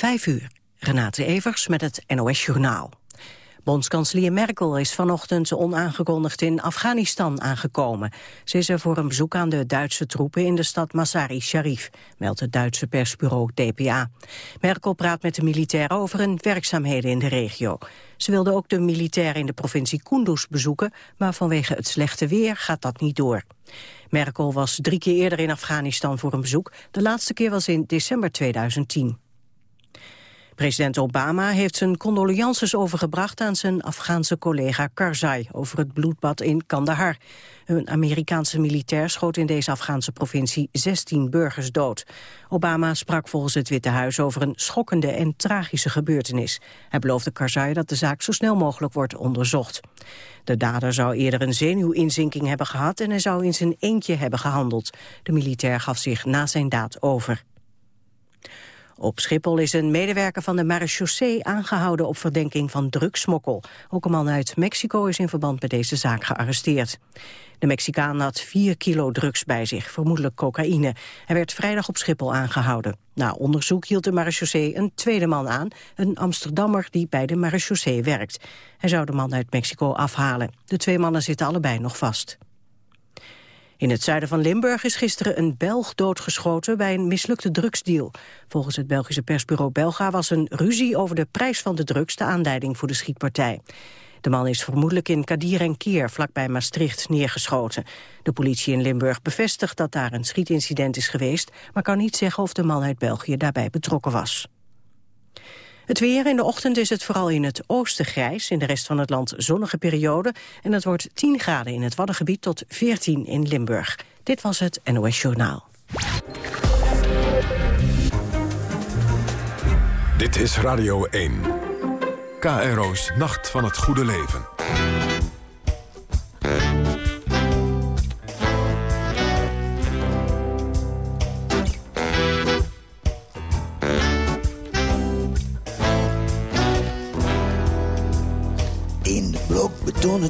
Vijf uur. Renate Evers met het NOS Journaal. Bondskanselier Merkel is vanochtend onaangekondigd in Afghanistan aangekomen. Ze is er voor een bezoek aan de Duitse troepen in de stad Masari Sharif, meldt het Duitse persbureau DPA. Merkel praat met de militairen over hun werkzaamheden in de regio. Ze wilde ook de militairen in de provincie Kunduz bezoeken, maar vanwege het slechte weer gaat dat niet door. Merkel was drie keer eerder in Afghanistan voor een bezoek. De laatste keer was in december 2010. President Obama heeft zijn condolences overgebracht aan zijn Afghaanse collega Karzai over het bloedbad in Kandahar. Een Amerikaanse militair schoot in deze Afghaanse provincie 16 burgers dood. Obama sprak volgens het Witte Huis over een schokkende en tragische gebeurtenis. Hij beloofde Karzai dat de zaak zo snel mogelijk wordt onderzocht. De dader zou eerder een zenuwinzinking hebben gehad en hij zou in zijn eentje hebben gehandeld. De militair gaf zich na zijn daad over. Op Schiphol is een medewerker van de marechaussee aangehouden op verdenking van drugsmokkel. Ook een man uit Mexico is in verband met deze zaak gearresteerd. De Mexicaan had 4 kilo drugs bij zich, vermoedelijk cocaïne. Hij werd vrijdag op Schiphol aangehouden. Na onderzoek hield de marechaussee een tweede man aan, een Amsterdammer die bij de marechaussee werkt. Hij zou de man uit Mexico afhalen. De twee mannen zitten allebei nog vast. In het zuiden van Limburg is gisteren een Belg doodgeschoten bij een mislukte drugsdeal. Volgens het Belgische persbureau Belga was een ruzie over de prijs van de drugs de aanleiding voor de schietpartij. De man is vermoedelijk in Kadir en Keer, vlakbij Maastricht, neergeschoten. De politie in Limburg bevestigt dat daar een schietincident is geweest... maar kan niet zeggen of de man uit België daarbij betrokken was. Het weer in de ochtend is het vooral in het oosten grijs. In de rest van het land zonnige periode. En het wordt 10 graden in het Waddengebied tot 14 in Limburg. Dit was het NOS Journaal. Dit is Radio 1. KRO's Nacht van het Goede Leven.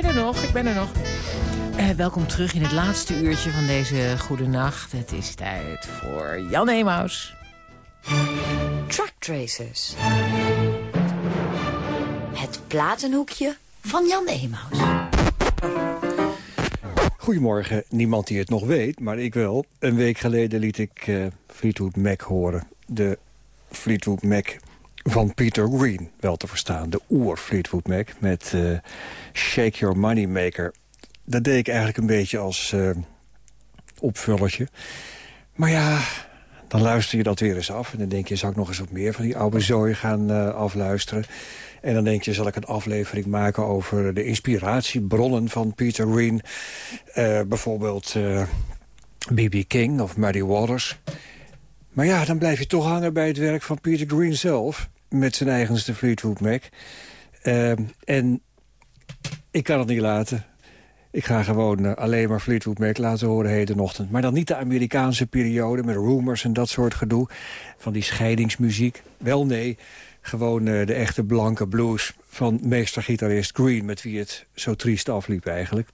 Ben er nog, ik ben er nog. Uh, welkom terug in het laatste uurtje van deze goede nacht. Het is tijd voor Jan Emaus. Truck Tracers. Het platenhoekje van Jan Emaus. Goedemorgen, niemand die het nog weet, maar ik wel. Een week geleden liet ik uh, Fleetwood Mac horen. De Fleetwood Mac van Peter Green, wel te verstaan. De oer Fleetwood Mac met uh, Shake Your Money Maker. Dat deed ik eigenlijk een beetje als uh, opvullertje. Maar ja, dan luister je dat weer eens af. En dan denk je, zal ik nog eens wat meer van die oude zooi gaan uh, afluisteren? En dan denk je, zal ik een aflevering maken over de inspiratiebronnen van Peter Green? bijvoorbeeld B.B. King of Muddy Waters... Maar ja, dan blijf je toch hangen bij het werk van Peter Green zelf met zijn eigenste Fleetwood Mac. Ehm, en ik kan het niet laten. Ik ga gewoon uh, alleen maar Fleetwood Mac laten horen hedenochtend. Maar dan niet de Amerikaanse periode met rumors en dat soort gedoe. Van die scheidingsmuziek. Wel nee, gewoon uh, de echte blanke blues van meestergitarist Green... met wie het zo triest afliep eigenlijk.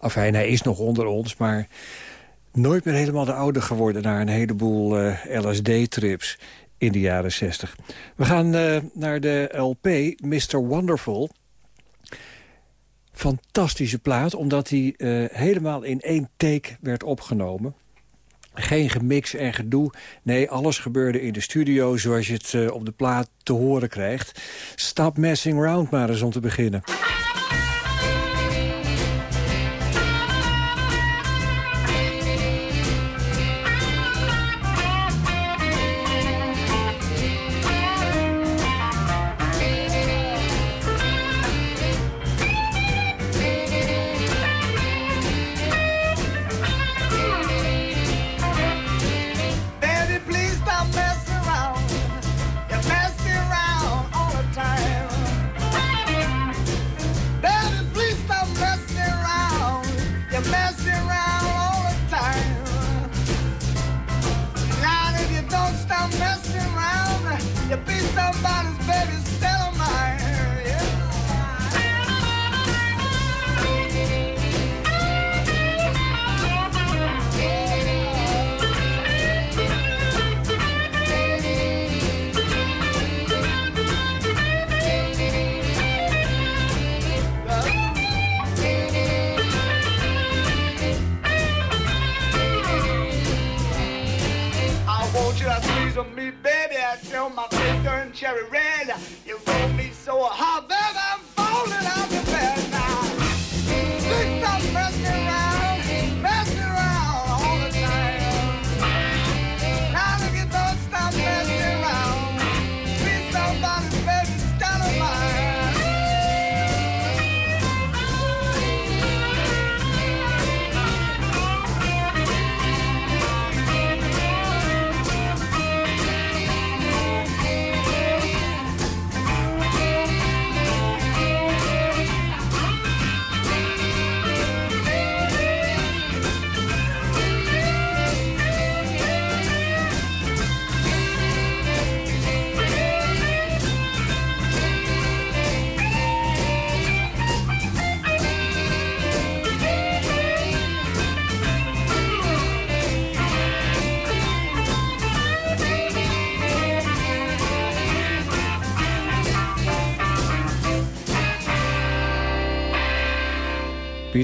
Enfin, hij is nog onder ons, maar nooit meer helemaal de oude geworden... na een heleboel eh, LSD-trips in de jaren 60. We gaan uh, naar de LP Mr. Wonderful. Fantastische plaat, omdat hij uh, helemaal in één take werd opgenomen. Geen gemix en gedoe. Nee, alles gebeurde in de studio zoals je het uh, op de plaat te horen krijgt. Stop messing around maar eens om te beginnen.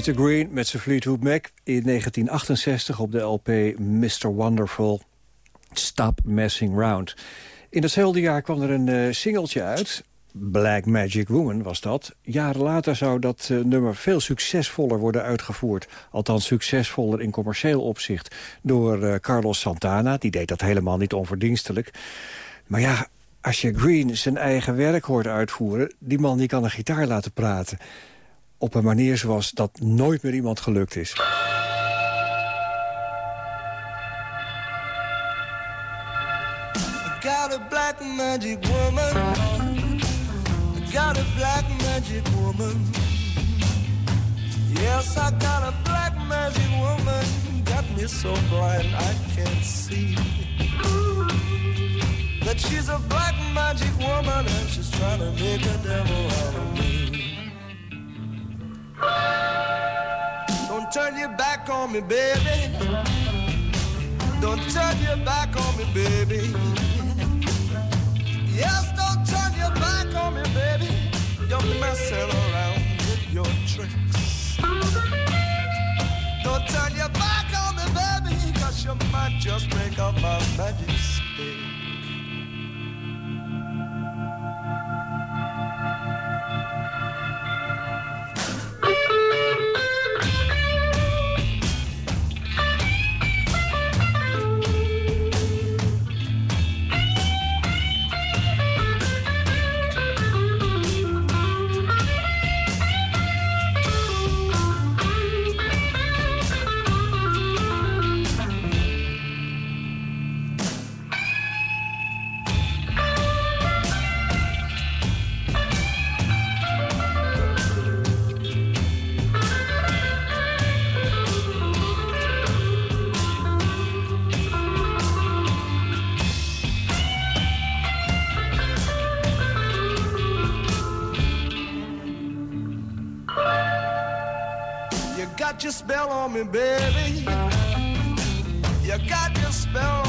Peter Green met zijn Fleetwood Mac in 1968 op de LP Mr. Wonderful Stop Messing Round. In datzelfde jaar kwam er een uh, singeltje uit. Black Magic Woman was dat. Jaren later zou dat uh, nummer veel succesvoller worden uitgevoerd. Althans succesvoller in commercieel opzicht. Door uh, Carlos Santana. Die deed dat helemaal niet onverdienstelijk. Maar ja, als je Green zijn eigen werk hoort uitvoeren... die man die kan een gitaar laten praten op een manier zoals dat nooit meer iemand gelukt is. got a black magic woman. Got a black magic woman. Yes, I got a black magic woman. Got me so blind I can't see. That she's a black magic woman and she's trying to make a devil out of me. Don't turn your back on me, baby. Don't turn your back on me, baby. Yes, don't turn your back on me, baby. You're messing around with your tricks. Don't turn your back on me, baby, cause you might just break up my magic stick. me, baby. You got your spell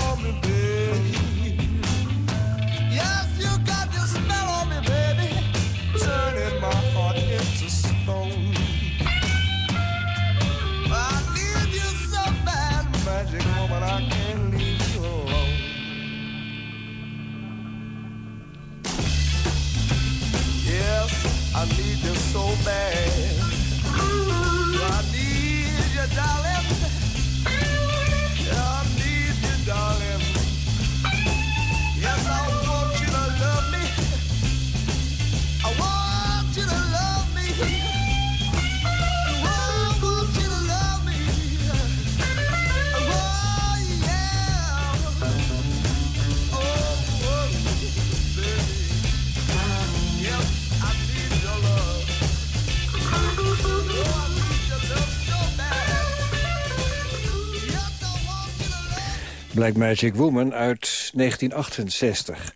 Magic Woman uit 1968.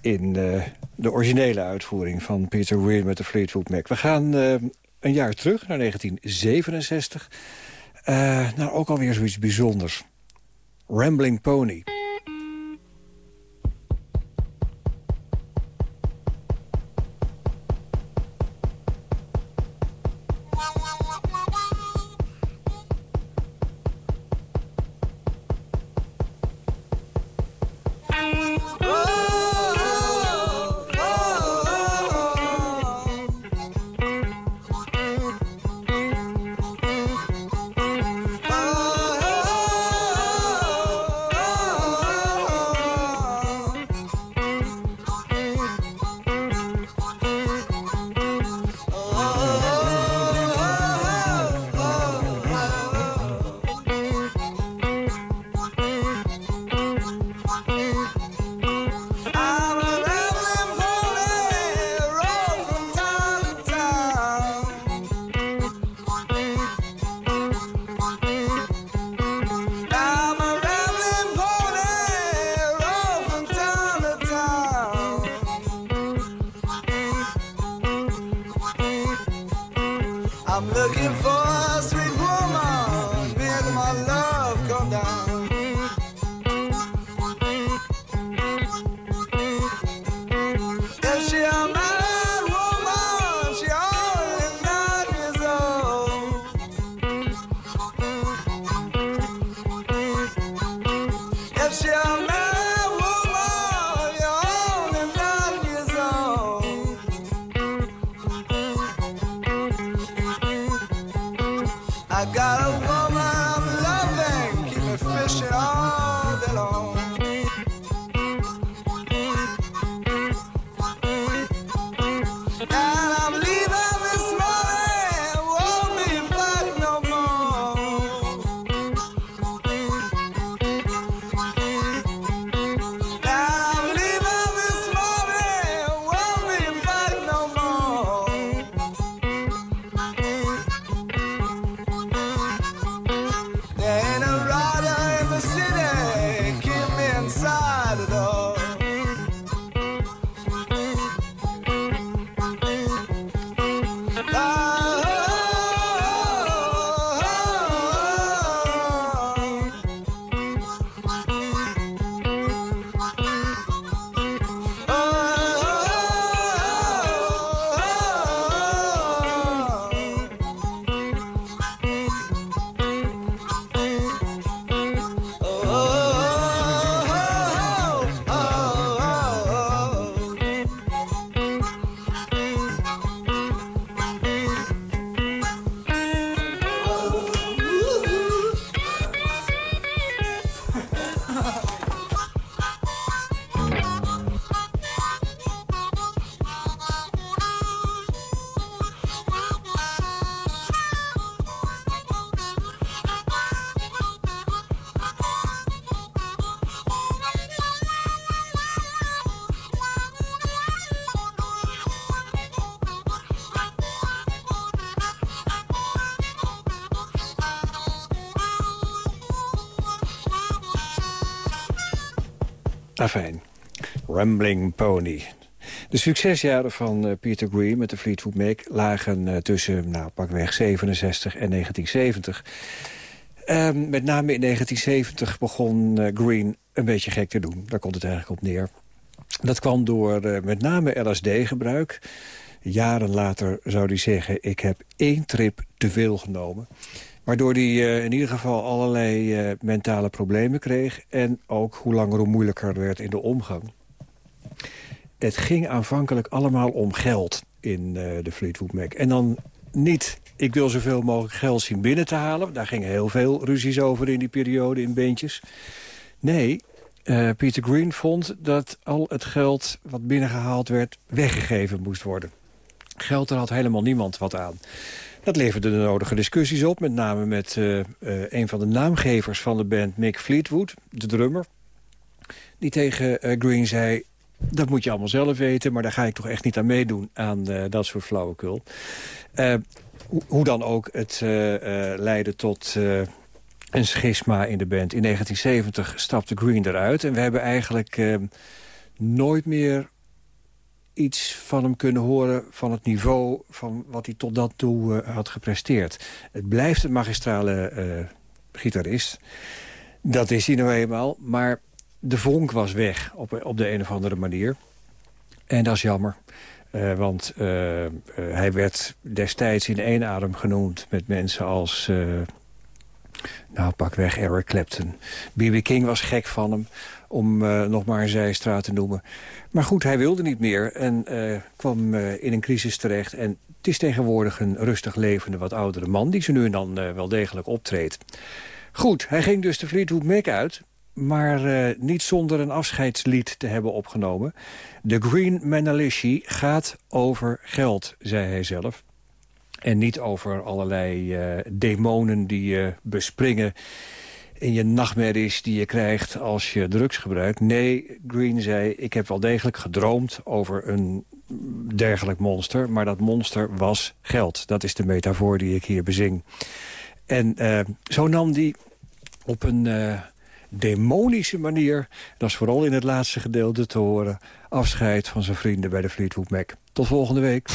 In eh, de originele uitvoering van Peter Weir met de Fleetwood Mac. We gaan eh, een jaar terug naar 1967. Eh, nou, ook alweer zoiets bijzonders. Rambling Pony. Fijn. Rambling Pony. De succesjaren van eh, Peter Green met de Fleetwood Mac lagen eh, tussen nou, pakweg 67 en 1970. Ehm, met name in 1970 begon eh, Green een beetje gek te doen. Daar komt het eigenlijk op neer. Dat kwam door met name LSD-gebruik. Jaren later zou hij zeggen, ik heb één trip te veel genomen. Waardoor hij uh, eh, in ieder geval allerlei eh, mentale problemen kreeg. En ook hoe langer hoe moeilijker werd in de omgang. Het ging aanvankelijk allemaal om geld in eh, de Fleetwood Mac. En dan niet, ik wil zoveel mogelijk geld zien binnen te halen. Daar gingen heel veel ruzies over in die periode in beentjes. Nee, Peter Green vond dat al het geld wat binnengehaald werd... weggegeven moest worden. Geld, daar had helemaal niemand wat aan. Dat leverde de nodige discussies op, met name met uh, uh, een van de naamgevers van de band, Mick Fleetwood, de drummer. Die tegen uh, Green zei, dat moet je allemaal zelf weten... maar daar ga ik toch echt niet aan meedoen, aan dat soort flauwekul. Ho hoe dan ook, het leidde tot een schisma in de band. In 1970 stapte Green eruit en we hebben eigenlijk nooit meer iets van hem kunnen horen van het niveau van wat hij tot dan toe uh, had gepresteerd. Het blijft een magistrale uh, gitarist. Dat is hij nou eenmaal. Maar de vonk was weg op, op de een of andere manier. En dat is jammer. Uh, want hij werd destijds in één adem genoemd met mensen als... nou, pak weg Eric Clapton. B.B. King was gek van hem om uh, nog maar een zijstraat te noemen. Maar goed, hij wilde niet meer en uh, kwam uh, in een crisis terecht. En het is tegenwoordig een rustig levende, wat oudere man... die ze nu en dan wel degelijk optreedt. Goed, hij ging dus de Fleetwood Mac uit... maar niet zonder een afscheidslied te hebben opgenomen. The Green Manalishi gaat over geld, zei hij zelf. En niet over allerlei demonen die bespringen in je nachtmerries die je krijgt als je drugs gebruikt. Nee, Green zei, ik heb wel degelijk gedroomd over een dergelijk monster. Maar dat monster was geld. Dat is de metafoor die ik hier bezing. En uh, zo nam die op een uh, demonische manier... dat is vooral in het laatste gedeelte te horen... afscheid van zijn vrienden bij de Fleetwood Mac. Tot volgende week.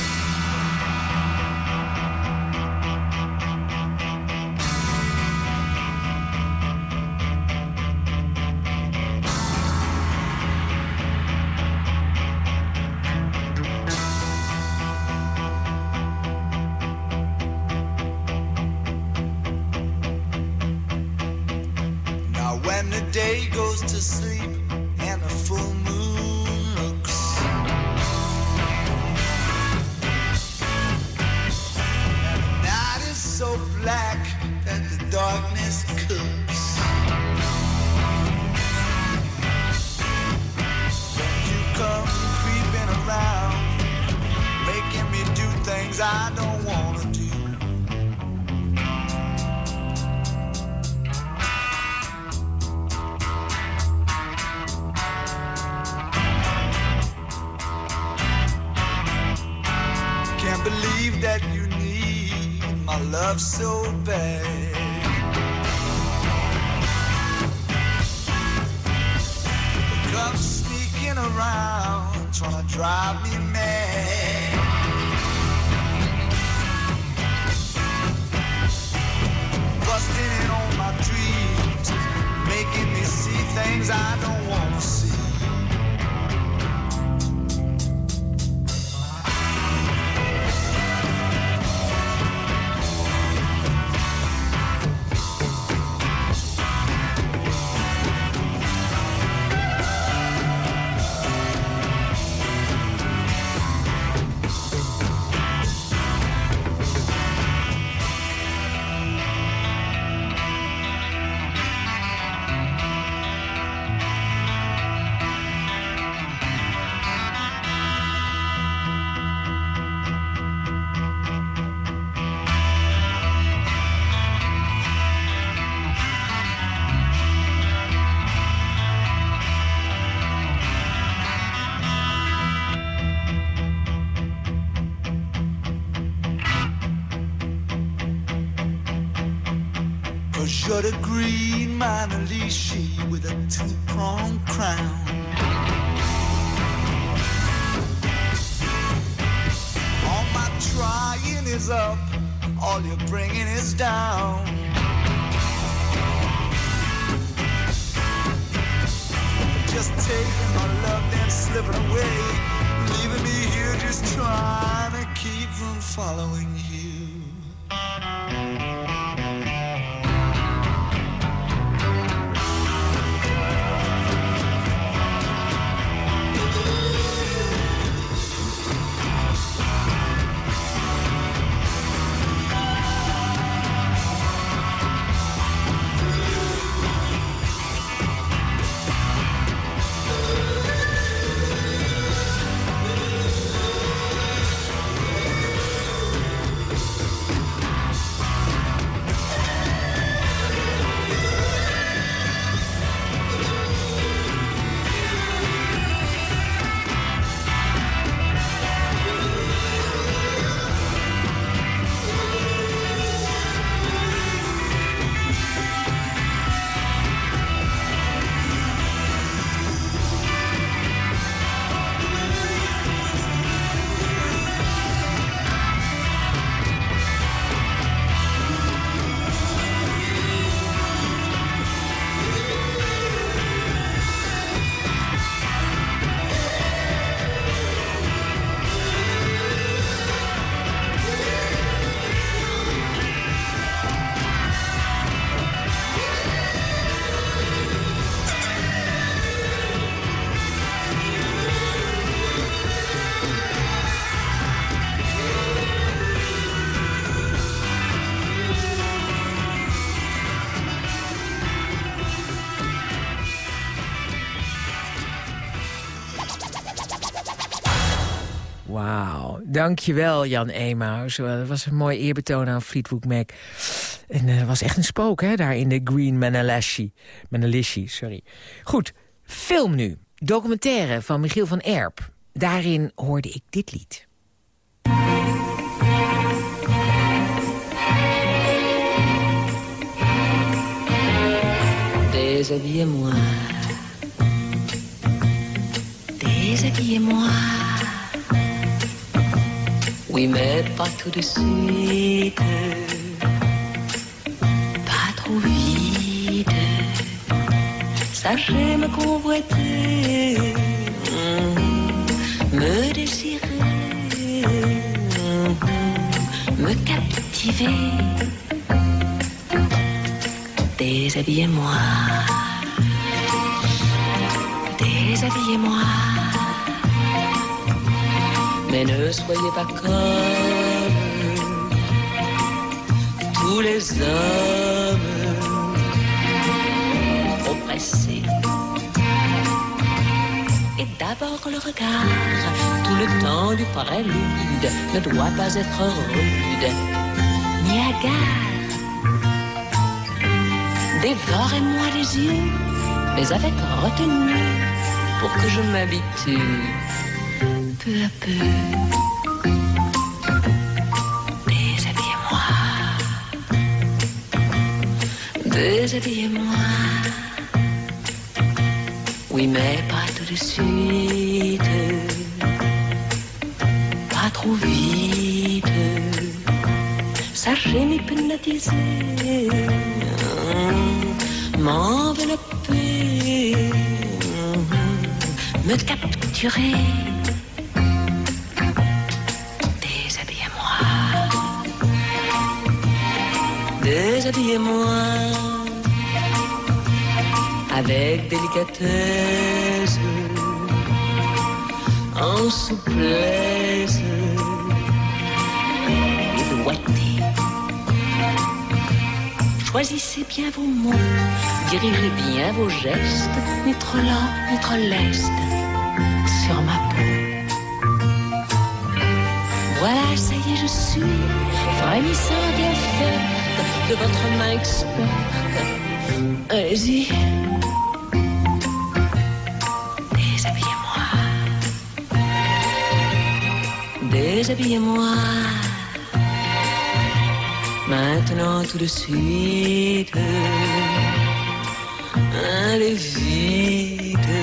Dankjewel, Jan Emaus. Dat was een mooi eerbetoon aan Fleetwood Mac. En het was echt een spook, hè, daar in de Green Manalashi. Manalishi, sorry. Goed, film nu. Documentaire van Michiel van Erp. Daarin hoorde ik dit lied. Déshabillez-moi. Déshabillez-moi. Oui, mais pas tout de suite. Pas trop vite. Sachez me convoiter. Me désirer. Me captiver. Déshabillez-moi. Déshabillez-moi. Mais ne soyez pas comme tous les hommes oppressés. Et d'abord le regard, tout le temps du prélude, ne doit pas être rude, ni. Dévorez-moi les yeux, mais avec retenue, pour que je m'habitue peu à peu. Déshabillez-moi, déshabillez-moi. Oui, mais pas tout de suite, pas trop vite. Sachez m'hypnotiser, m'envelopper, me capturer. Déshabillez-moi avec délicatesse, en souplesse et doigté. Choisissez bien vos mots, dirigez bien vos gestes, ni trop lent, ni trop leste, sur ma peau. Voilà, ça y est, je suis frémissante et offerte de votre main experte. Allez-y. Déshabillez-moi. Déshabillez-moi. Maintenant tout de suite. Allez vite.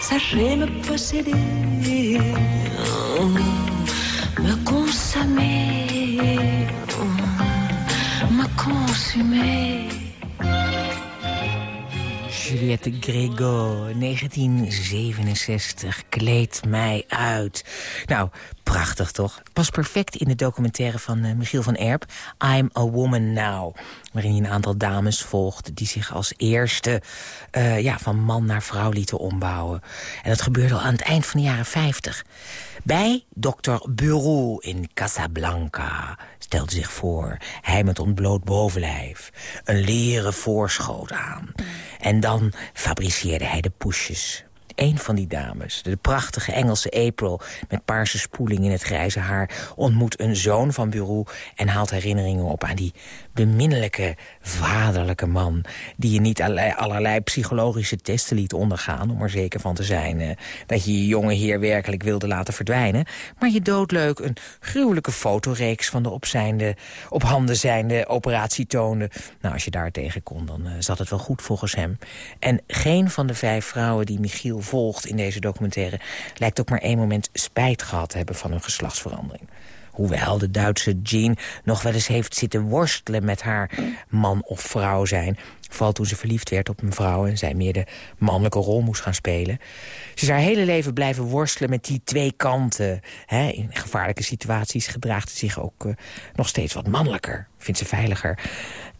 Sachez me posséder. Me consommer. Me consumer. Juliette Grégo, 1967, kleed mij uit. Nou, prachtig toch? Pas perfect in de documentaire van eh, Michiel van Erp, I'm a Woman Now. Waarin hij een aantal dames volgt die zich als eerste eh, ja, van man naar vrouw lieten ombouwen. En dat gebeurde al aan het eind van de jaren 50. Bij dokter Bureau in Casablanca stelde zich voor. Hij met ontbloot bovenlijf. Een leren voorschoot aan. En dan fabriceerde hij de poesjes. Een van die dames, de prachtige Engelse April... met paarse spoeling in het grijze haar... ontmoet een zoon van Bureau en haalt herinneringen op... aan die beminnelijke, vaderlijke man... die je niet allerlei, allerlei psychologische testen liet ondergaan... om er zeker van te zijn eh, dat je je jonge heer werkelijk wilde laten verdwijnen... maar je doodleuk een gruwelijke fotoreeks van de op, zijnde, op handen zijnde operatie toonde. Nou, als je daar tegen kon, dan uh, zat het wel goed volgens hem. En geen van de vijf vrouwen die Michiel volgt in deze documentaire... lijkt ook maar één moment spijt gehad te hebben van hun geslachtsverandering. Hoewel de Duitse Jean nog wel eens heeft zitten worstelen met haar man of vrouw zijn. Vooral toen ze verliefd werd op een vrouw en zij meer de mannelijke rol moest gaan spelen. Ze is haar hele leven blijven worstelen met die twee kanten. In gevaarlijke situaties gedraagt ze zich ook uh, nog steeds wat mannelijker. Vindt ze veiliger.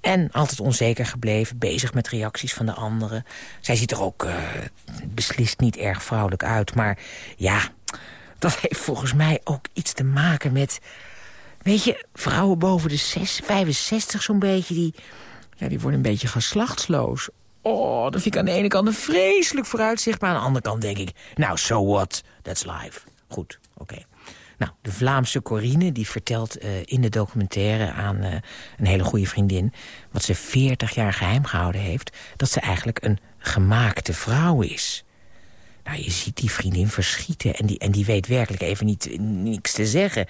En altijd onzeker gebleven, bezig met reacties van de anderen. Zij ziet er ook uh, beslist niet erg vrouwelijk uit. Maar ja, dat heeft volgens mij ook iets te maken met... Weet je, vrouwen boven de 6, 65 zo'n beetje... Die, ja, die worden een beetje geslachtsloos. Oh, dat vind ik aan de ene kant een vreselijk vooruitzicht... maar aan de andere kant denk ik... Nou, so what? That's life. Goed, oké. Nou, de Vlaamse Corine die vertelt eh, in de documentaire aan eh, een hele goede vriendin... wat ze 40 jaar geheim gehouden heeft... dat ze eigenlijk een gemaakte vrouw is. Nou, je ziet die vriendin verschieten en die, en die weet werkelijk even niet, niks te zeggen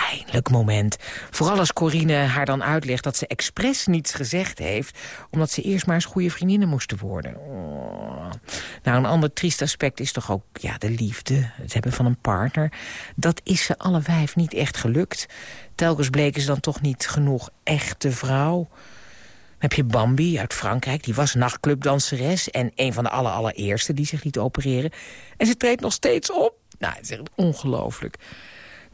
pijnlijk moment. Vooral als Corine haar dan uitlegt dat ze expres niets gezegd heeft... omdat ze eerst maar eens goede vriendinnen moesten worden. Oh. Nou, een ander triest aspect is toch ook ja, de liefde. Het hebben van een partner. Dat is ze alle vijf niet echt gelukt. Telkens bleken ze dan toch niet genoeg echte vrouw... Heb je Bambi uit Frankrijk, die was nachtclubdanseres... en een van de aller, allereerste die zich liet opereren. En ze treedt nog steeds op. Nou, het is echt ongelooflijk.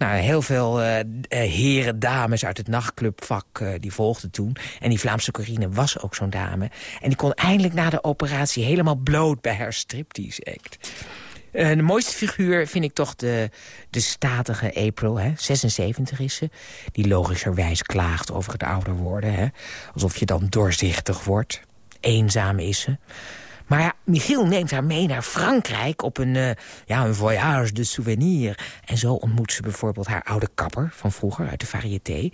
Nou, heel veel uh, heren, dames uit het nachtclubvak uh, die volgden toen. En die Vlaamse Corine was ook zo'n dame. En die kon eindelijk na de operatie helemaal bloot bij haar striptease act. De mooiste figuur vind ik toch de, de statige April, hè? 76 is ze. Die logischerwijs klaagt over het ouder worden. Hè? Alsof je dan doorzichtig wordt. Eenzaam is ze. Maar ja, Michiel neemt haar mee naar Frankrijk op een, uh, ja, een voyage de souvenir. En zo ontmoet ze bijvoorbeeld haar oude kapper van vroeger uit de variété.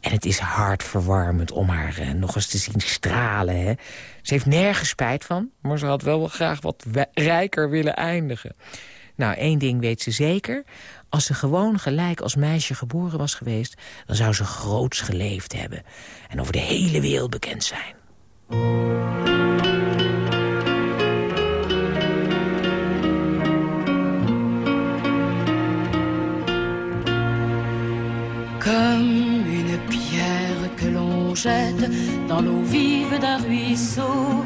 En het is hartverwarmend om haar uh, nog eens te zien stralen. Hè. Ze heeft nergens spijt van, maar ze had wel, wel graag wat rijker willen eindigen. Nou, één ding weet ze zeker. Als ze gewoon gelijk als meisje geboren was geweest... dan zou ze groots geleefd hebben. En over de hele wereld bekend zijn. Dans l'eau vive d'un ruisseau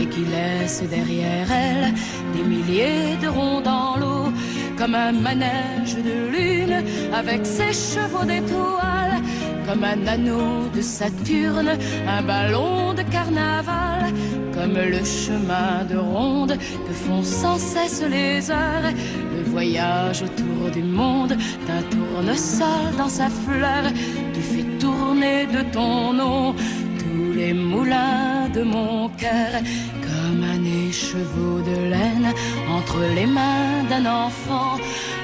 et qui laisse derrière elle des milliers de ronds dans l'eau, comme un manège de lune avec ses chevaux d'étoiles, comme un anneau de Saturne, un ballon de carnaval, comme le chemin de ronde que font sans cesse les heures, le voyage autour du monde d'un tournesol dans sa fleur, de ton nom. Tous les moulins de mon cœur, comme un écheveau de laine entre les mains d'un enfant,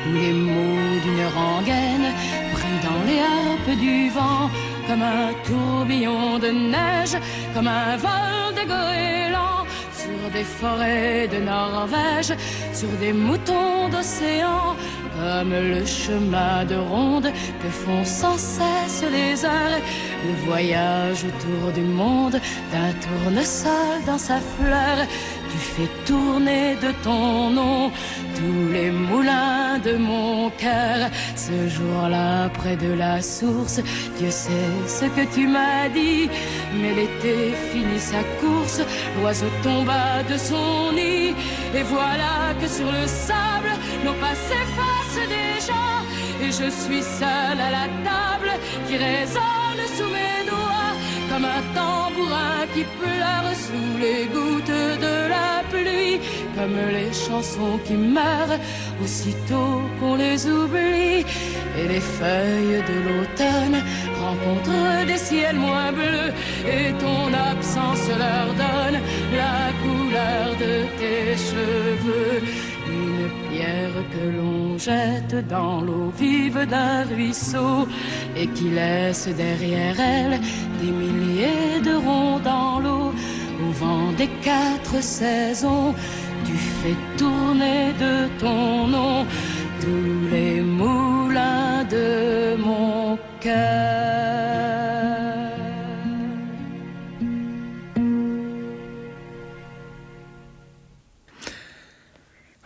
ou les mots d'une rengaine pris dans les harpes du vent, comme un tourbillon de neige, comme un vol de goéland sur des forêts de Norvège, sur des moutons d'océan, comme le chemin de ronde que font sans cesse les heures, le voyage autour du monde d'un tournesol dans sa fleur. Tu fais tourner de ton nom tous les moulins de mon cœur. Ce jour-là, près de la source, Dieu sait ce que tu m'as dit. Mais l'été finit sa course, l'oiseau tomba de son nid. Et voilà que sur le sable, nos pas s'effacent déjà. Et je suis seule à la table qui résonne sous mes doigts comme un tambourin qui pleure sous les gouttes de la pluie, comme les chansons qui meurent aussitôt qu'on les oublie. Et les feuilles de l'automne rencontrent des ciels moins bleus, et ton absence leur donne la couleur de tes cheveux. Une pierre que l'on jette dans l'eau vive d'un ruisseau et qui laisse derrière elle des milliers de ronds dans l'eau. Au vent des quatre saisons, tu fais tourner de ton nom tous les moulins de mon cœur.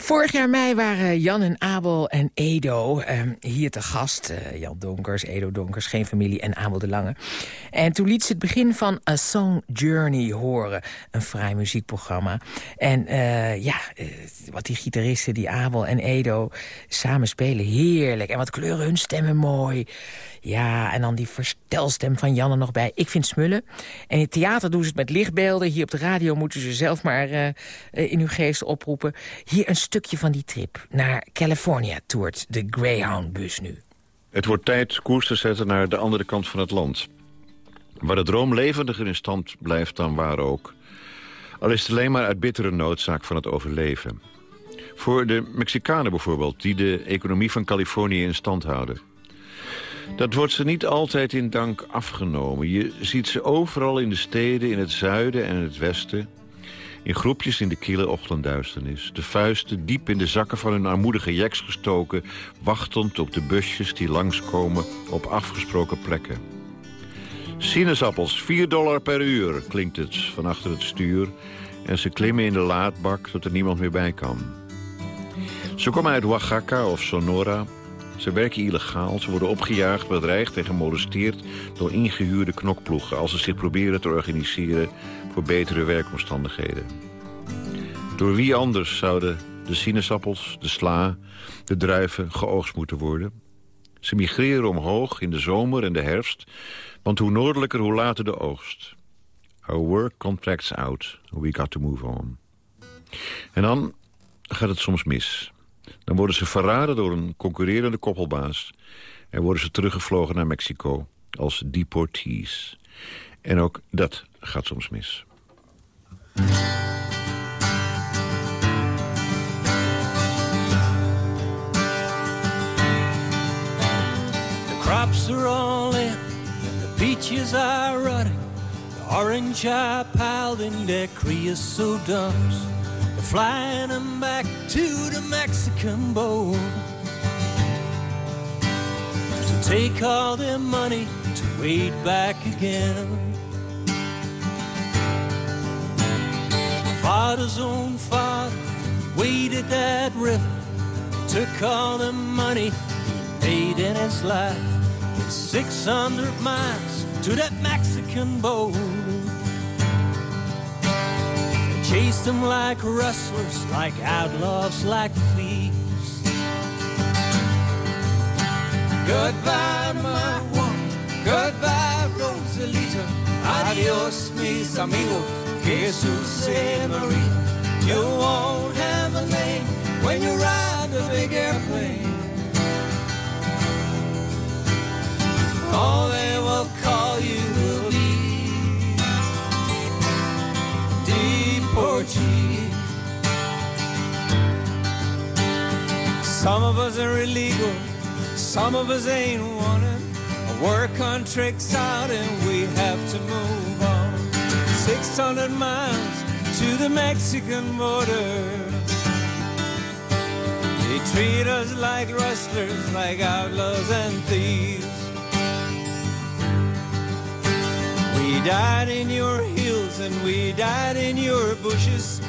Vorig jaar mei waren Jan en Abel en Edo eh, hier te gast. Uh, Jan Donkers, Edo Donkers, geen familie en Abel de Lange. En toen liet ze het begin van A Song Journey horen. Een fraai muziekprogramma. En uh, ja, wat die gitaristen, die Abel en Edo samen spelen, heerlijk. En wat kleuren hun stemmen mooi. Ja, en dan die vertelstem van Janne nog bij. Ik vind smullen. En in het theater doen ze het met lichtbeelden. Hier op de radio moeten ze zelf maar in uw geest oproepen. Hier een stukje van die trip naar California toert de Greyhound-bus nu. Het wordt tijd koers te zetten naar de andere kant van het land. Waar de droom levendiger in stand blijft dan waar ook. Al is het alleen maar uit bittere noodzaak van het overleven. Voor de Mexicanen bijvoorbeeld, die de economie van Californië in stand houden. Dat wordt ze niet altijd in dank afgenomen. Je ziet ze overal in de steden, in het zuiden en het westen... in groepjes in de kille ochtendduisternis. De vuisten diep in de zakken van hun armoedige jeks gestoken... wachtend op de busjes die langskomen op afgesproken plekken. Sinaasappels, 4 dollar per uur, klinkt het van achter het stuur... en ze klimmen in de laadbak tot er niemand meer bij kan. Ze komen uit Oaxaca of Sonora. Ze werken illegaal, ze worden opgejaagd, bedreigd en gemolesteerd... door ingehuurde knokploegen als ze zich proberen te organiseren... voor betere werkomstandigheden. Door wie anders zouden de sinaasappels, de sla, de druiven geoogst moeten worden? Ze migreren omhoog in de zomer en de herfst... want hoe noordelijker, hoe later de oogst. Our work contracts out. We got to move on. En dan gaat het soms mis. Dan worden ze verraden door een concurrerende koppelbaas... en worden ze teruggevlogen naar Mexico als deportees. En ook dat gaat soms mis. The crops are all in, the peaches are rotting. The orange are piled in their creosote dumps. Flying them back to the Mexican boat to take all their money to wade back again. Father's own father waded that river, took all the money he made in his life. It's 600 miles to that Mexican boat. Chased them like rustlers, like outlaws, like thieves. Goodbye, my woman. Goodbye, Rosalita. Adios, mis amigos. Jesus Maria. You won't have a name when you ride the big airplane. All Some of us are illegal, some of us ain't wanted. Our work contract's out and we have to move on. 600 miles to the Mexican border. They treat us like rustlers, like outlaws and thieves. We died in your hills and we died in your bushes.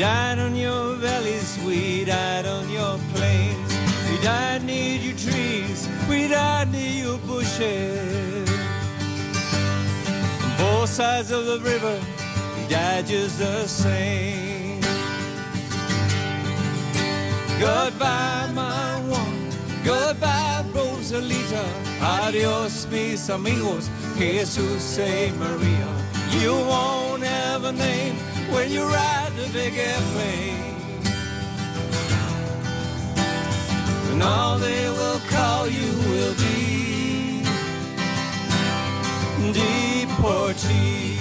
We died on your valleys, we died on your plains. We died near your trees, we died near your bushes. On both sides of the river, we died just the same. Goodbye, my one. Goodbye, Rosalita. Adios, mis amigos. Jesus, say Maria. You won't have a name when you ride the big airplane. And all they will call you will be deportee.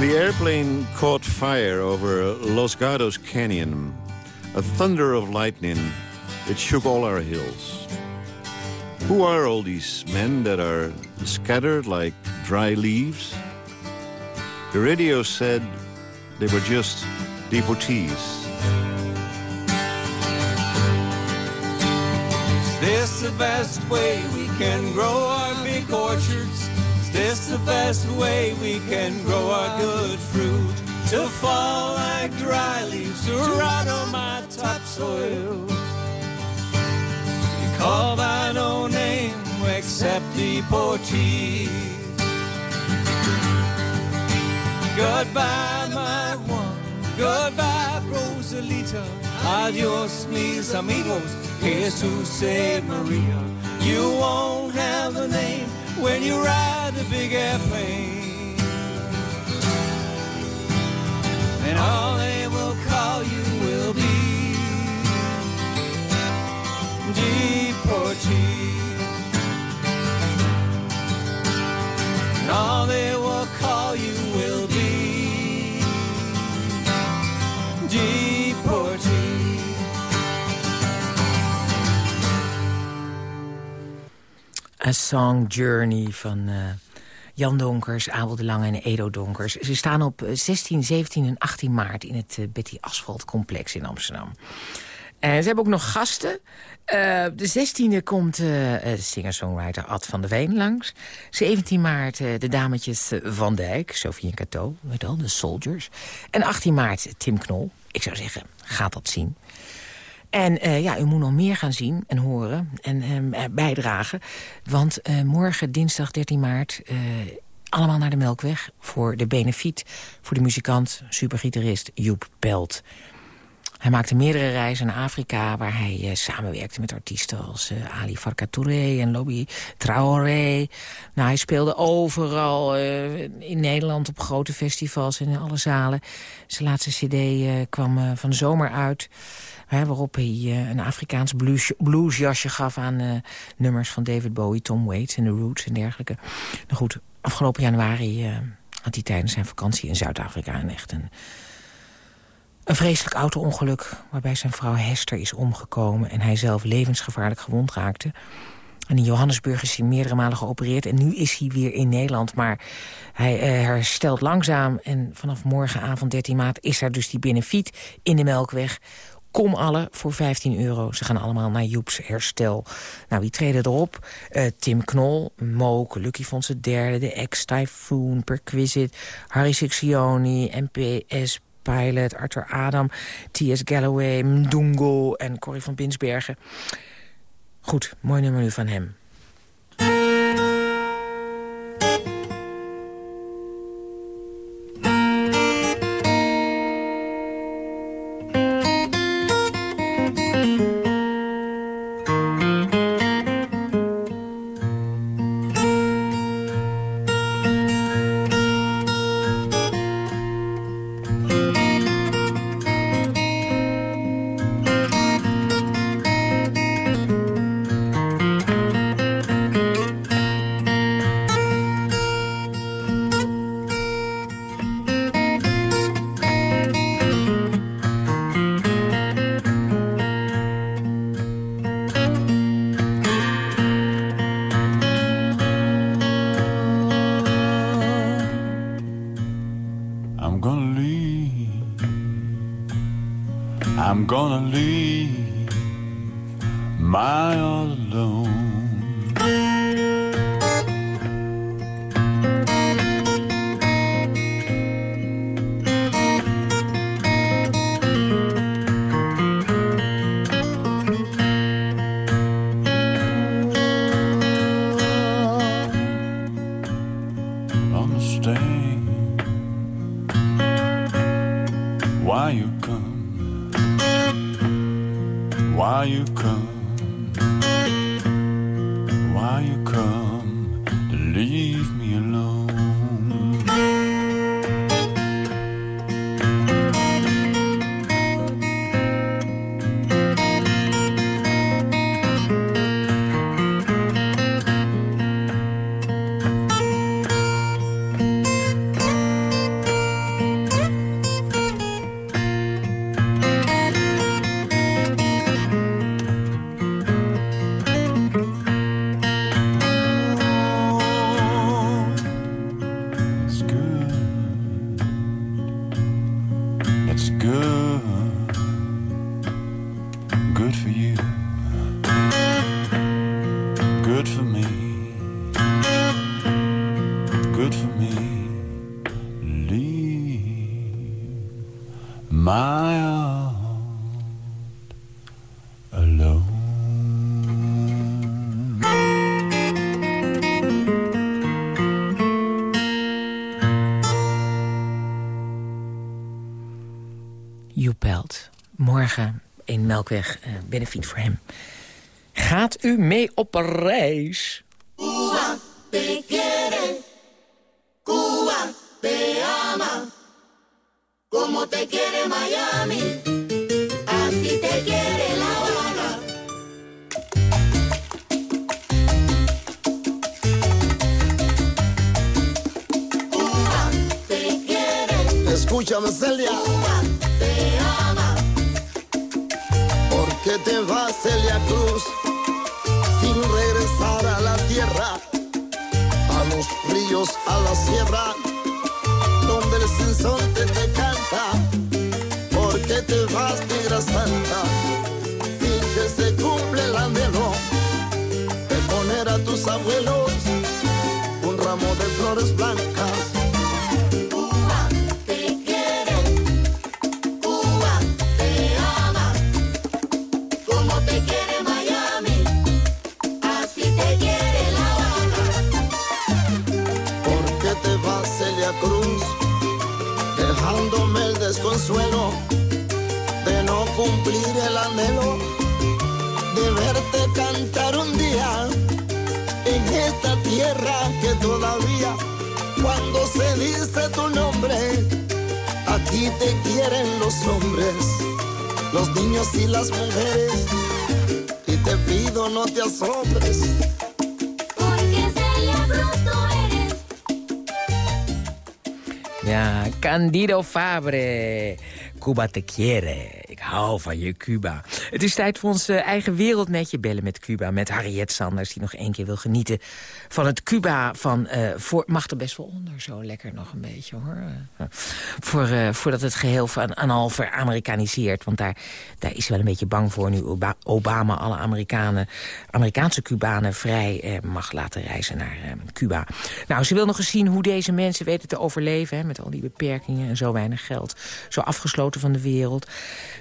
The airplane caught fire over Los Gatos Canyon. A thunder of lightning, it shook all our hills. Who are all these men that are scattered like dry leaves? The radio said they were just deportees. Is this the best way we can grow our big orchards? Is this the best way we can grow our good fruit? To fall like dry leaves, to rot on my topsoil. Call by no name except deportee. Goodbye, my one. Goodbye, Rosalita. Adios, mis amigos. Jesus, say Maria. You won't have a name when you ride the big airplane. And all they will call you will be deportees. And all they will call you will be. A Song Journey van... Eh, Jan Donkers, Abel de Lange en Edo Donkers. Ze staan op eh, 16, 17 en 18 maart in het eh, Betty Asphalt Complex in Amsterdam. En ze hebben ook nog gasten. Uh, de 16e komt uh, singer-songwriter Ad van der Veen langs. 17 maart de dametjes Van Dijk, Sophie en Cato, weet al, de Soldiers. En 18 maart Tim Knol. Ik zou zeggen, gaat dat zien. En ja, u moet nog meer gaan zien en horen en bijdragen. Want morgen, dinsdag 13 maart allemaal naar de Melkweg voor de benefiet... voor de muzikant, supergitarist Joep Pelt. Hij maakte meerdere reizen naar Afrika... waar hij uh, samenwerkte met artiesten als uh, Ali Farka Touré en Lobby Traoré. Nou, hij speelde overal uh, in Nederland op grote festivals en in alle zalen. Zijn laatste cd kwam van de zomer uit... Waarop hij een Afrikaans blues, bluesjasje gaf aan nummers van David Bowie, Tom Waits en The Roots en dergelijke. Nou goed, afgelopen januari had hij tijdens zijn vakantie in Zuid-Afrika een echt een een vreselijk auto-ongeluk waarbij zijn vrouw Hester is omgekomen... en hij zelf levensgevaarlijk gewond raakte. En in Johannesburg is hij meerdere malen geopereerd... en nu is hij weer in Nederland, maar hij eh, herstelt langzaam... en vanaf morgenavond 13 maart is er dus die benefiet in de Melkweg... Kom alle voor 15 euro. Ze gaan allemaal naar Joeps herstel. Nou, wie treden erop? Uh, Tim Knol, Mook, Lucky Fonds het derde... de X, Typhoon, Perquisite, Harry Siccioni, NPS, Pilot, Arthur Adam, T.S. Galloway, Mdungo en Corrie van Binsbergen. Goed, mooi nummer nu van hem. My alone? Melkweg, uh, benefiet voor hem. Gaat u mee op reis? Cuba te quiere, Cuba te ama, como te quiere Miami, así te quiere La Habana. Cuba te quiere, escúchame Celia. Cuba que te va Celia Cruz sin regresar a la tierra, a los ríos, a la sierra, donde el sinsonte te canta, porque te vas, negra santa, sin que se cumple el anhelo de poner a tus abuelos un ramo de flores blancas. Desconsuelo de no cumplir el anhelo de verte cantar un día en esta tierra que todavía cuando se dice tu nombre aquí te quieren los hombres los niños y las mujeres. Y te pido no te asombres Candido Fabre. Cuba te quiere. Ik hou van je, Cuba. Het is tijd voor ons eh, eigen wereldnetje bellen met Cuba. Met Harriet Sanders, die nog één keer wil genieten van het Cuba van... eh, voor, mag er best wel onder, zo lekker nog een beetje, hoor. Eh, voor, voordat het geheel van een half veramerikaniseert. Want daar, daar is ze wel een beetje bang voor nu Oba- Obama alle Amerikanen, Amerikaanse Cubanen vrij mag laten reizen naar Cuba. Nou, ze wil nog eens zien hoe deze mensen weten te overleven... Hè, met al die beperkingen en zo weinig geld. Zo afgesloten van de wereld.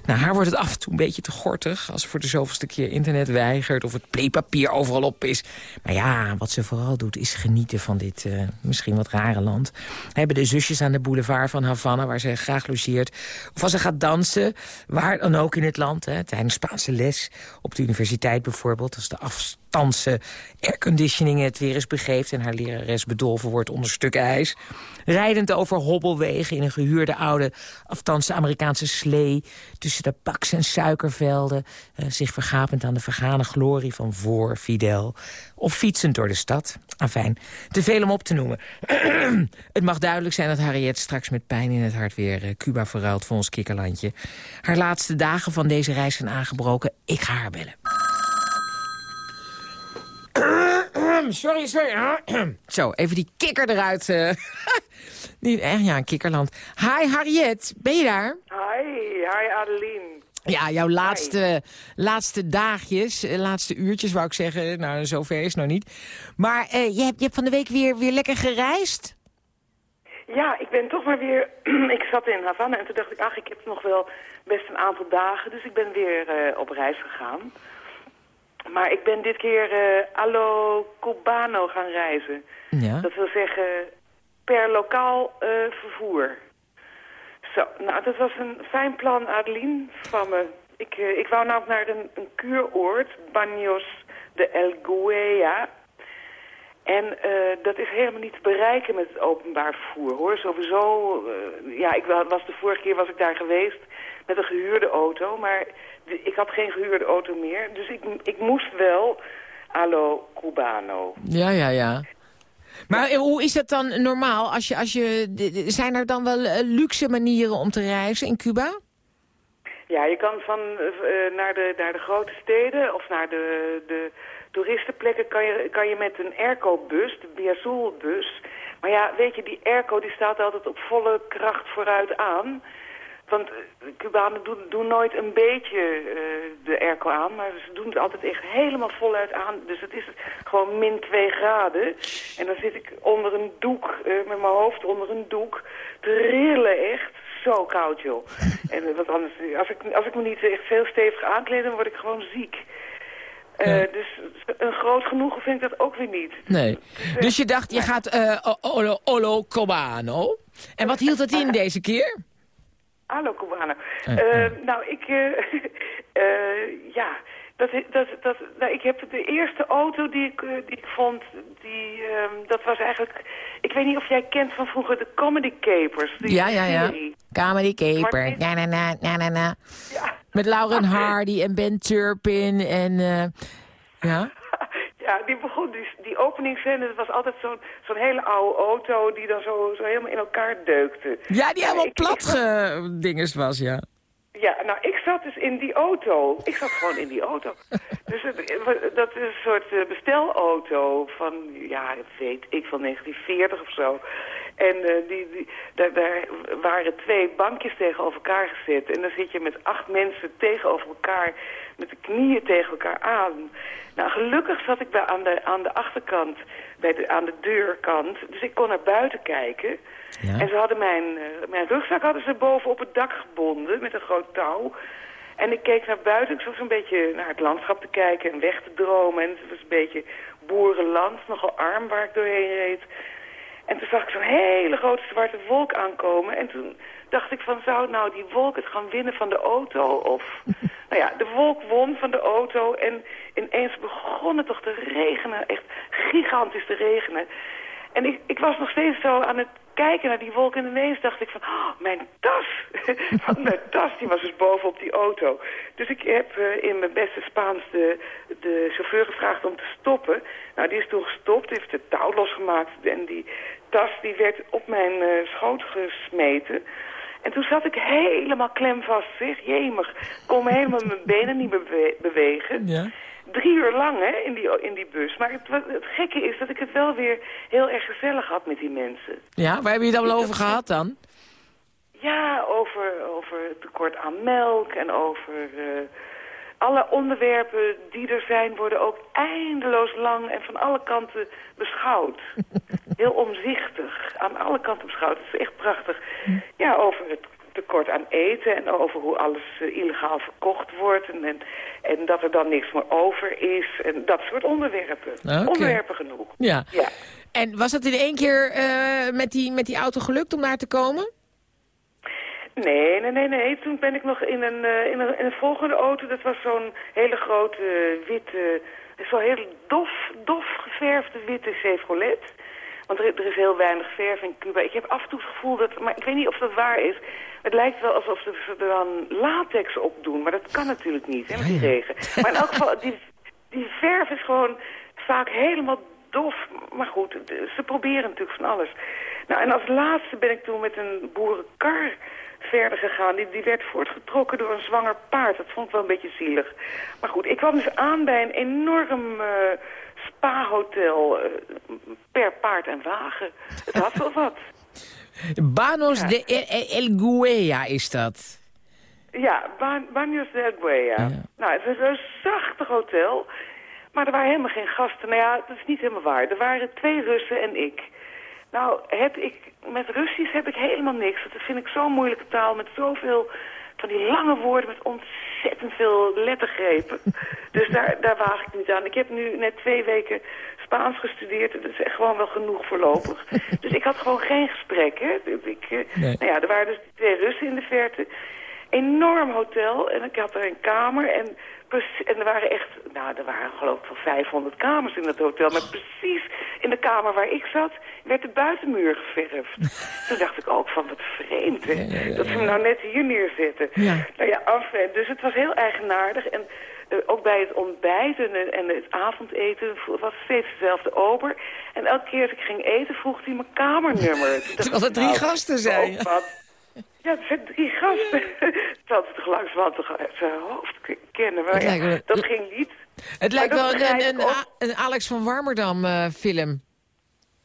Nou, haar wordt het af en toe een beetje te als ze voor de zoveelste keer internet weigert... of het pleepapier overal op is. Maar ja, wat ze vooral doet is genieten van dit eh, misschien wat rare land. Hebben de zusjes aan de boulevard van Havana... waar ze graag logeert. Of als ze gaat dansen, waar dan ook in het land. Hè, tijdens Spaanse les, op de universiteit bijvoorbeeld... als de afstandse airconditioning het weer eens begeeft... en haar lerares bedolven wordt onder stukken ijs. Rijdend over hobbelwegen in een gehuurde oude afstandse Amerikaanse slee... tussen de paks- en suikervelden... eh, zich vergapend aan de vergane glorie van voor Fidel. Of fietsend door de stad. Afijn, te veel om op te noemen. het mag duidelijk zijn dat Harriet straks met pijn in het hart... weer eh, Cuba verruilt voor ons kikkerlandje. Haar laatste dagen van deze reis zijn aangebroken. Ik ga haar bellen. sorry, sorry. Zo, even die kikker eruit. eh. Niet echt, ja, een kikkerland. Hi, Harriet. Ben je daar? Hi, hi Adeline. Ja, jouw laatste, laatste dagjes, eh, laatste uurtjes wou ik zeggen. Nou, zover is het nog niet. Maar eh, je, hebt, je hebt van de week weer, weer lekker gereisd? Ja, ik ben toch maar weer... ik zat in Havana en toen dacht ik, ach, ik heb nog wel best een aantal dagen. Dus ik ben weer eh, op reis gegaan. Maar ik ben dit keer eh allo Cubano gaan reizen. Ja. Dat wil zeggen per lokaal eh, vervoer. Zo, nou, dat was een fijn plan, Adeline, van me. Ik, eh, ik wou namelijk naar een, een kuuroord, Baños de El Guea. En eh, dat is helemaal niet te bereiken met het openbaar vervoer, hoor. Sowieso, eh, ja, ik wa- was de vorige keer was ik daar geweest met een gehuurde auto, maar ik had geen gehuurde auto meer. Dus ik, ik moest wel allo Cubano. Ja, ja, ja. Maar eh, hoe is dat dan normaal? Als je, als je, zijn er dan wel luxe manieren om te reizen in Cuba? Ja, je kan van naar, de, naar de grote steden of naar de, de toeristenplekken kan je, kan je met een airco-bus, de Biazul-bus. Maar ja, weet je, die airco die staat altijd op volle kracht vooruit aan. Want eh, Cubanen doen, doen nooit een beetje eh, de airco aan, maar ze doen het altijd echt helemaal voluit aan. Dus het is gewoon min 2 graden. En dan zit ik onder een doek, eh, met mijn hoofd onder een doek, te rillen echt. Zo koud, joh. En wat anders, als ik, als ik me niet echt veel stevig aankleed, dan word ik gewoon ziek. Eh, Dus een groot genoegen vind ik dat ook weer niet. Nee. Dus je dacht, je gaat eh o- Olo, Olo Cubano. En wat hield het in deze keer? Eh, Eh, nou, ik, eh, eh, ja, dat, dat, dat, nou, ik heb de eerste auto die ik, eh, die ik vond, die, ehm, dat was eigenlijk, ik weet niet of jij kent van vroeger de Comedy Capers. Die Ja, ja, ja. Comedy Caper. Zwart-wit. Na, na, na, na, na, na. Met Lauren Hardy en Ben Turpin en... eh, ja? Ja, die begon, die, die openingsscène, dat was altijd zo'n zo'n hele oude auto die dan zo, zo helemaal in elkaar deukte. Ja, die En helemaal ik- plat gedingest was, ja. Ja, nou, ik zat dus in die auto. Ik zat gewoon in die auto. Dus het, dat is een soort eh, bestelauto van, ja, weet ik, van 1940 of zo. En eh, die, die, daar, daar waren twee bankjes tegenover elkaar gezet. En dan zit je met acht mensen tegenover elkaar, met de knieën tegen elkaar aan. Nou, gelukkig zat ik bij aan, de, aan de achterkant, bij de, aan de deurkant. Dus ik kon naar buiten kijken. En ze hadden mijn, eh, mijn rugzak hadden ze boven op het dak gebonden met een groot touw. En ik keek naar buiten, ik zat zo'n beetje naar het landschap te kijken en weg te dromen. En het was een beetje boerenland, nogal arm waar ik doorheen reed. En toen zag ik zo'n hele grote zwarte wolk aankomen. En toen dacht ik van, zou nou die wolk het gaan winnen van de auto? Of, nou ja, de wolk won van de auto. En ineens begon het toch te regenen, echt gigantisch te regenen. En ik, ik was nog steeds zo aan het kijken naar die wolk en ineens dacht ik van, oh, mijn tas. Want mijn tas die was dus boven op die auto. Dus ik heb eh, in mijn beste Spaans de, de chauffeur gevraagd om te stoppen. Nou, die is toen gestopt, heeft het touw losgemaakt en die tas die werd op mijn eh, schoot gesmeten. En toen zat ik helemaal klemvast, zeg, jemig. Ik kon helemaal mijn benen niet bewe- bewegen. Ja. Drie uur lang, hè, in die, in die bus. Maar het, gekke is dat ik het wel weer heel erg gezellig had met die mensen. Ja, waar heb je het allemaal over gehad dan? Ja, over, over tekort aan melk en over eh, alle onderwerpen die er zijn worden ook eindeloos lang en van alle kanten beschouwd. Heel omzichtig, aan alle kanten beschouwd. Het is echt prachtig. Ja, over het tekort aan eten en over hoe alles eh, illegaal verkocht wordt en, en, en dat er dan niks meer over is en dat soort onderwerpen. Ah. Onderwerpen genoeg. Ja. Ja. En was het in één keer eh, met, die, met die auto gelukt om daar te komen? Nee, nee, nee, nee. Toen ben ik nog in een, eh, in een, in een volgende auto. Dat was zo'n hele grote eh, witte, zo'n heel dof, dof geverfde witte Chevrolet. Want er, er is heel weinig verf in Cuba. Ik heb af en toe het gevoel dat, maar ik weet niet of dat waar is. Het lijkt wel alsof ze er dan latex op doen, maar dat kan natuurlijk niet, hè, met die regen. Maar in elk geval, die, die verf is gewoon vaak helemaal dof. Maar goed, ze proberen natuurlijk van alles. Nou, en als laatste ben ik toen met een boerenkar verder gegaan. Die, die werd voortgetrokken door een zwanger paard. Dat vond ik wel een beetje zielig. Maar goed, ik kwam dus aan bij een enorm eh, spa-hotel eh, per paard en wagen. Het had wel wat. Banos de El, El- is dat. Ja, Ba- Baños del Guaya. Nou, het is een reusachtig hotel. Maar er waren helemaal geen gasten. Nou ja, dat is niet helemaal waar. Er waren twee Russen en ik. Nou, heb ik, met Russisch heb ik helemaal niks. Dat vind ik zo'n moeilijke taal met zoveel van die lange woorden met ontzettend veel lettergrepen. dus daar, daar waag ik niet aan. Ik heb nu net twee weken Spaans gestudeerd. Dat is echt gewoon wel genoeg voorlopig. dus ik had gewoon geen gesprek. Hè. Ik, eh, Nee. Nou ja, er waren dus twee Russen in de verte. Enorm hotel. En ik had er een kamer. En, en er waren echt, nou, er waren geloof ik wel 500 kamers in dat hotel. Maar precies in de kamer waar ik zat, werd de buitenmuur geverfd. Toen dacht ik ook van, wat vreemd, hè. Dat ze me nou net hier neerzetten. Nou ja, af, dus het was heel eigenaardig. En eh, ook bij het ontbijt en, en het avondeten was steeds dezelfde ober. En elke keer als ik ging eten, vroeg hij mijn kamernummer. Terwijl er drie nou, gasten zijn. oh, wat. Ja, het zijn drie gasten. Toch langzamerhand toch uit zijn hoofd kennen. Maar Het ja, me- dat ging niet. Het lijkt wel dat een, een, een Alex van Warmerdam eh, film.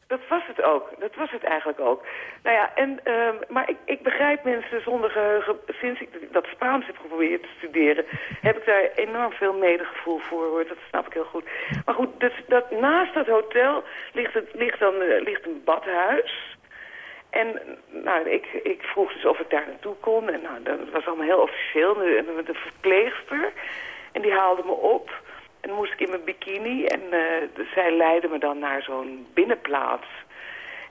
Dat was het ook. Dat was het eigenlijk ook. Nou ja, en, ehm, maar ik, ik begrijp mensen zonder geheugen. Sinds ik dat Spaans heb geprobeerd te studeren, heb ik daar enorm veel medegevoel voor. Hoor. Dat snap ik heel goed. Maar goed, dus, dat, naast dat hotel ligt, het, ligt dan eh, ligt een badhuis. En nou, ik, ik vroeg dus of ik daar naartoe kon. En nou, dat was allemaal heel officieel. Met een verpleegster. En die haalde me op. En dan moest ik in mijn bikini. En eh, zij leidde me dan naar zo'n binnenplaats.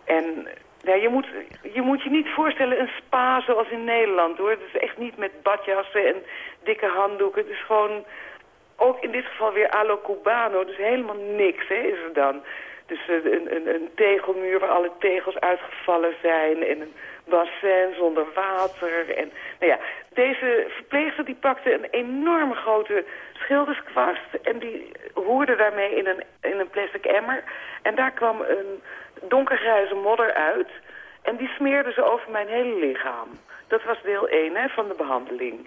En ja, je, moet, je moet je niet voorstellen een spa zoals in Nederland hoor. Het is echt niet met badjassen en dikke handdoeken. Het is gewoon ook in dit geval weer a lo cubano. Dus helemaal niks hè, is er dan. Dus eh, een, een, een tegelmuur waar alle tegels uitgevallen zijn. En een bassin zonder water. En, nou ja, deze verpleegster die pakte een enorme grote schilderskwast. En die roerde daarmee in een, in een plastic emmer. En daar kwam een donkergrijze modder uit. En die smeerde ze over mijn hele lichaam. Dat was deel 1 hè, van de behandeling.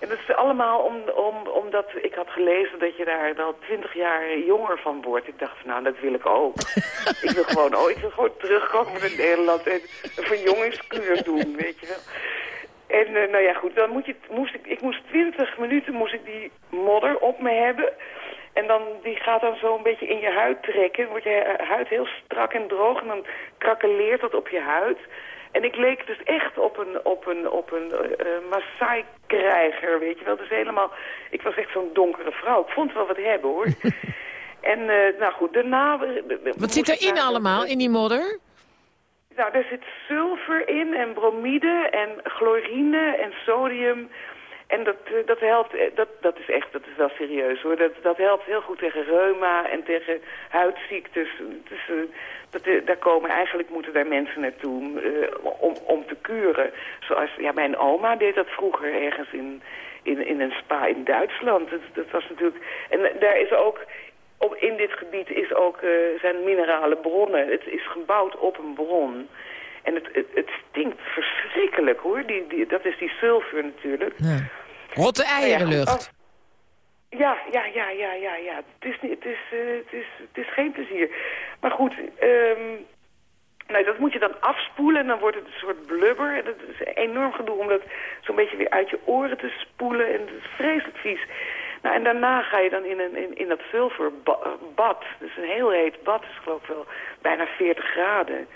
En dat is allemaal om, om, omdat ik had gelezen dat je daar wel twintig jaar jonger van wordt. Ik dacht van nou, dat wil ik ook. ik wil gewoon, oh, ik wil gewoon terugkomen naar Nederland en een verjongingskuur doen, weet je wel. En eh, nou ja, goed, dan moet je, moest ik, ik moest twintig minuten moest ik die modder op me hebben. En dan, die gaat dan zo een beetje in je huid trekken. Dan wordt je huid heel strak en droog en dan krakeleert dat op je huid. En ik leek dus echt op een, op een, op een eh, Maasai-krijger, weet je wel. Dus helemaal, ik was echt zo'n donkere vrouw. Ik vond wel wat hebben, hoor. en eh, nou goed, daarna... Wat zit erin allemaal, in die modder? Nou, daar zit sulfur in en bromide en chlorine en sodium. En dat, eh, dat helpt, eh, dat, dat is echt, dat is wel serieus hoor. Dat, dat helpt heel goed tegen reuma en tegen huidziektes. Dus, eh, dat, daar komen eigenlijk, moeten daar mensen naartoe eh, om, om te kuren. Zoals, ja, mijn oma deed dat vroeger ergens in, in, in een spa in Duitsland. Dat, dat was natuurlijk, en daar is ook, op, in dit gebied is ook, zijn minerale bronnen. Het is gebouwd op een bron. En het, het, het stinkt verschrikkelijk hoor. Die, die, dat is die sulfur natuurlijk. Ja. Rotte eierenlucht. Ja, ja, ja, ja, ja, ja. Het is, niet, het is, eh, het is, het is geen plezier. Maar goed, ehm nou, dat moet je dan afspoelen en dan wordt het een soort blubber. En dat is enorm gedoe om dat zo'n beetje weer uit je oren te spoelen. En dat is vreselijk vies. Nou, en daarna ga je dan in, een, in, in dat zilverbad. Dus een heel heet bad, is geloof ik wel bijna 40 graden.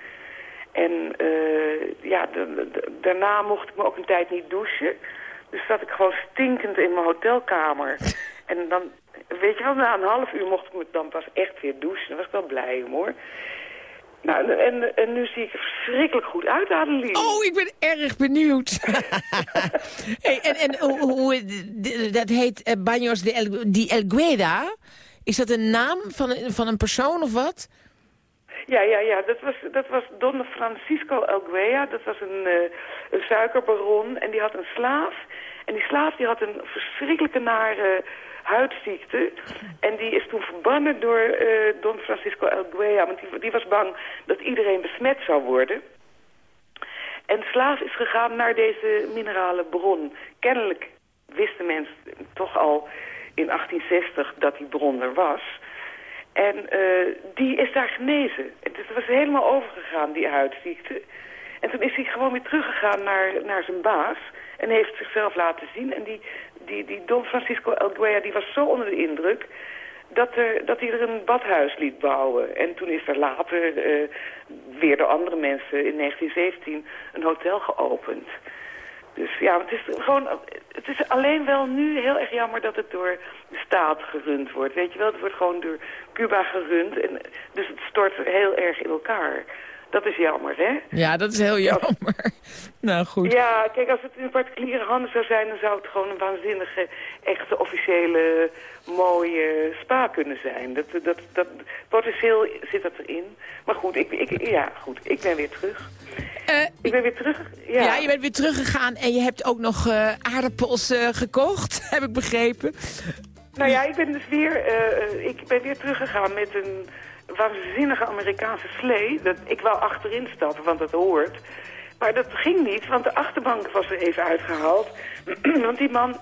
En eh, ja, da- da- daarna mocht ik me ook een tijd niet douchen. Dus zat ik gewoon stinkend in mijn hotelkamer. En dan, weet je wel, na een half uur mocht ik me dan pas echt weer douchen. Daar was ik wel blij om hoor. Nou, en, en nu zie ik er verschrikkelijk goed uit, Adeline. Oh, ik ben erg benieuwd. hey, en en hoe, dat heet eh, Baños de El, di El Gueda. Is dat een naam van, van een persoon of wat? Ja, ja, ja. Dat was, dat was Don Francisco Alguea. Dat was een, eh, een suikerbaron. En die had een slaaf. En die slaaf die had een verschrikkelijke nare huidziekte. En die is toen verbannen door eh, Don Francisco Alguea. Want die, die was bang dat iedereen besmet zou worden. En slaaf is gegaan naar deze minerale bron. Kennelijk wisten mensen toch al in 1860 dat die bron er was. En eh, die is daar genezen. Is- het was helemaal overgegaan, die huidziekte. En toen is hij gewoon weer teruggegaan naar, naar zijn baas. En heeft zichzelf laten zien. En die, die, die Don Francisco Alguea die was zo onder de indruk... Dat, er, dat hij er een badhuis liet bouwen. En toen is er later eh, weer door andere mensen in 1917 een hotel geopend. Dus ja, het is gewoon, het is alleen wel nu heel erg jammer dat het door de staat gerund wordt. Weet je wel, het wordt gewoon door Cuba gerund. En, dus het stort heel erg in elkaar. Dat is jammer, hè? Ja, dat is heel jammer. nou goed. Ja, kijk, als het in particuliere handen zou zijn... dan zou het gewoon een waanzinnige, echte, officiële, mooie spa kunnen zijn. Dat, dat, dat, potentieel zit dat erin. Maar goed, ik, ik, ja, goed, ik ben weer terug. ik ben weer terug, ja. Ja. je bent weer teruggegaan en je hebt ook nog eh, aardappels eh, gekocht, heb ik begrepen. Nou ja, ik ben dus weer, eh, ik ben weer teruggegaan met een waanzinnige Amerikaanse slee. Dat, ik wou achterin stappen, want dat hoort. Maar dat ging niet, want de achterbank was er even uitgehaald. want die man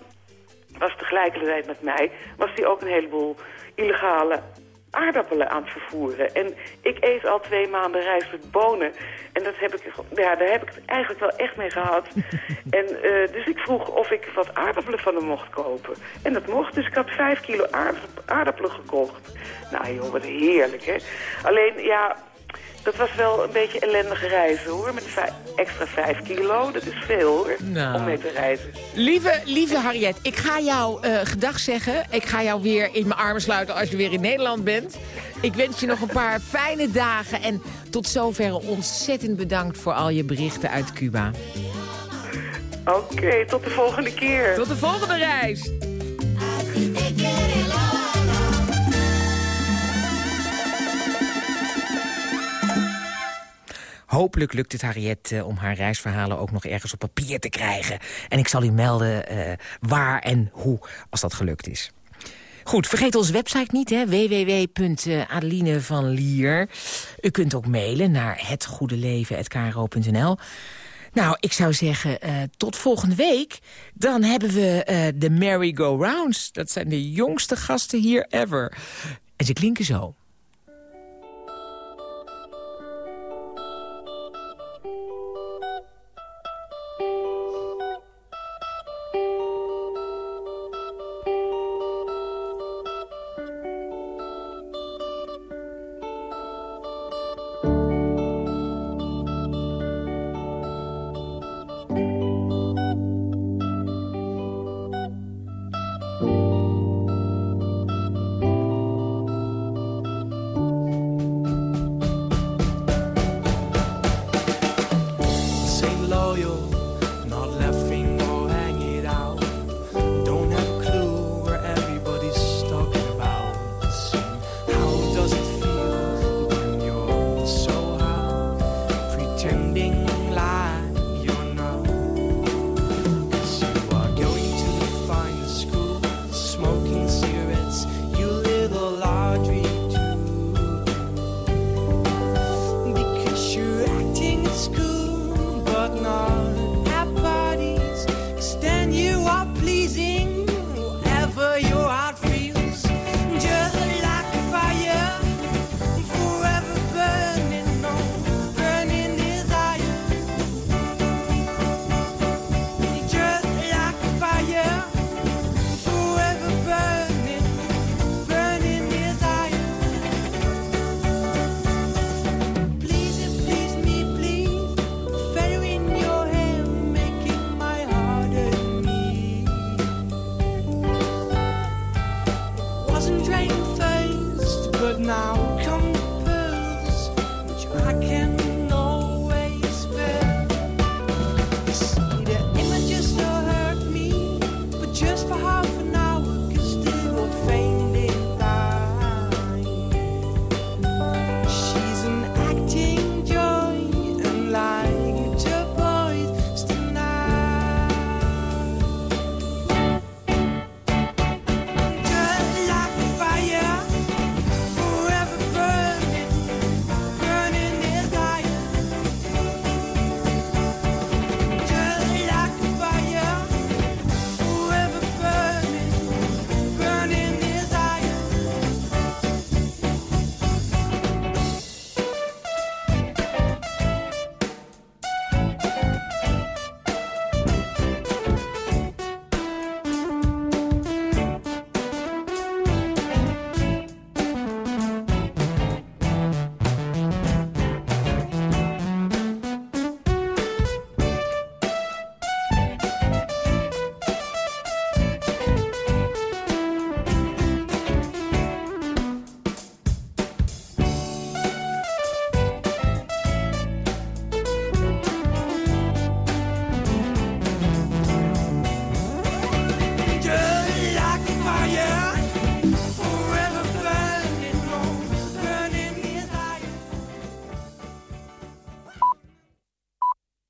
was tegelijkertijd met mij, was hij ook een heleboel illegale aardappelen aan het vervoeren. En ik eet al twee maanden rijst met bonen. En dat heb ik, ja, daar heb ik het eigenlijk wel echt mee gehad. en, eh, dus ik vroeg of ik wat aardappelen van hem mocht kopen. En dat mocht, dus ik had vijf kilo aard- aardappelen gekocht. Nou joh, wat heerlijk hè. Alleen, ja, dat was wel een beetje ellendige reizen hoor. Met extra vijf kilo, dat is veel hoor, Nou. om mee te reizen. Lieve, lieve Harriet, ik ga jou eh, gedag zeggen. Ik ga jou weer in mijn armen sluiten als je weer in Nederland bent. Ik wens je nog een paar fijne dagen. En tot zover ontzettend bedankt voor al je berichten uit Cuba. Oké, tot de volgende keer. Tot de volgende reis. Hopelijk lukt het Harriet eh, om haar reisverhalen ook nog ergens op papier te krijgen. En ik zal u melden eh, waar en hoe als dat gelukt is. Goed, vergeet onze website niet, hè, www.adelinevanlier. U kunt ook mailen naar hetgoedeleven.kro.nl. Nou, ik zou zeggen, eh, tot volgende week. Dan hebben we de Merry-Go-Rounds. Dat zijn de jongste gasten hier ever. En ze klinken zo.